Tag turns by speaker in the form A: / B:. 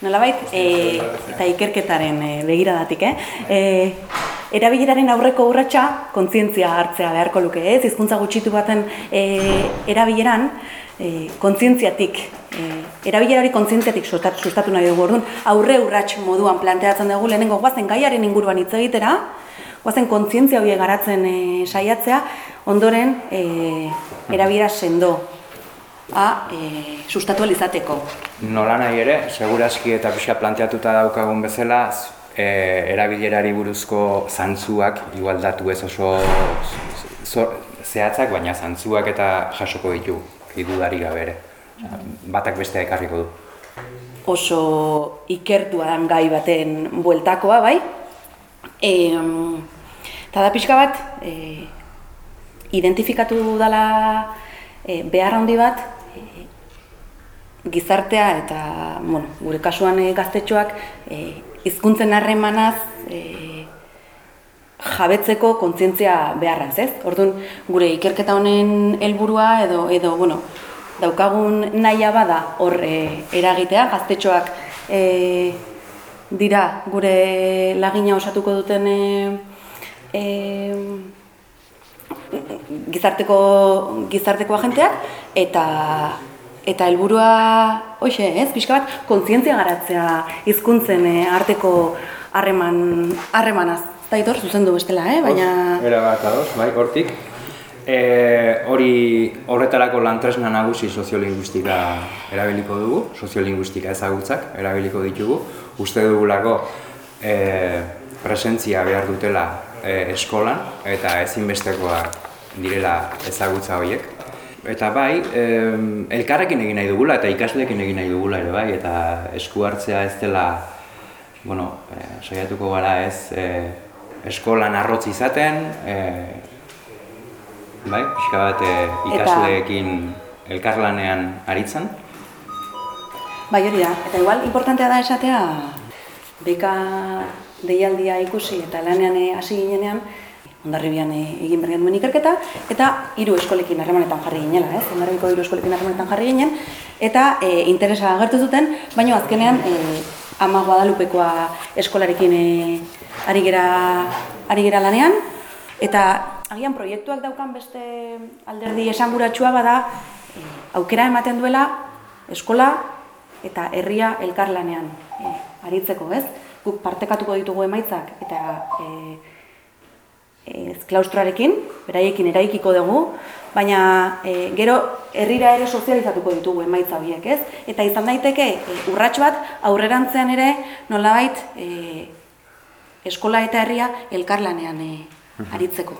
A: nolabait, e, eta ikerketaren e, begiradatik, eh? E, erabileraren aurreko urratsa kontzientzia hartzea beharko luke, ez? Hizkuntza gutxitu baten e, erabileran, e, kontzientziatik, e, erabilerari kontzientziatik sustatu, sustatu nahi dugu orduan, aurre urrats moduan planteatzen dugu, lehenengo guazen gaiaren inguruan hitz egitera, guazen kontzientzia hori garatzen e, saiatzea, ondoren e, erabilera sendo, a e, sustatu alizateko.
B: Nola nahi ere, segurazki eta pixka planteatuta daukagun bezala, e, erabilerari buruzko zantzuak, igual datu ez oso zehatzak, baina zantzuak eta jasoko ditu, idudari gabe ere. Batak bestea ekarriko du.
A: Oso ikertua dan gai baten bueltakoa, bai? E, eta da pixka bat, e, identifikatu dela e, behar handi bat, gizartea eta bueno, gure kasuan e, gaztetxoak e, harremanaz e, jabetzeko kontzientzia beharraz, ez? Orduan, gure ikerketa honen helburua edo edo bueno, daukagun naia bada hor e, eragitea gaztetxoak e, dira gure lagina osatuko duten e, e, gizarteko gizarteko agenteak eta eta helburua hoxe, ez? Pixka bat kontzientzia garatzea hizkuntzen eh, arteko harreman harremanaz. Ez da zuzendu bestela, eh? Baina
B: era bat ados, bai, hortik. E, hori horretarako lantresna nagusi soziolinguistika erabiliko dugu, soziolinguistika ezagutzak erabiliko ditugu. Uste dugulako e, presentzia behar dutela e, eskolan eta ezinbestekoa direla ezagutza horiek eta bai, em, elkarrekin egin nahi dugula eta ikasleekin egin nahi dugula ere bai, eta esku hartzea ez dela, bueno, e, saiatuko gara ez e, eskolan arrotz izaten, e, bai, pixka bat e, ikasleekin elkarlanean aritzen.
A: Bai hori da, eta igual importantea da esatea, beka deialdia ikusi eta lanean hasi ginenean, ondarribian eh, egin bergen duen ikerketa, eta hiru eskolekin harremanetan jarri ginela, ez? Ondarribiko hiru eskolekin harremanetan jarri ginen, eta e, interesa agertu zuten, baina azkenean e, ama Guadalupekoa eskolarekin e, ari, gera, ari gera lanean, eta agian proiektuak daukan beste alderdi esanguratsua bada, e, aukera ematen duela eskola eta herria elkarlanean e, aritzeko, ez? Guk partekatuko ditugu emaitzak eta e, klaustroarekin, beraiekin eraikiko dugu, baina e, gero herrira ere sozializatuko ditugu emaitza horiek, ez? Eta izan daiteke e, urrats bat aurrerantzean ere nolabait e, eskola eta herria elkarlanean e, aritzeko.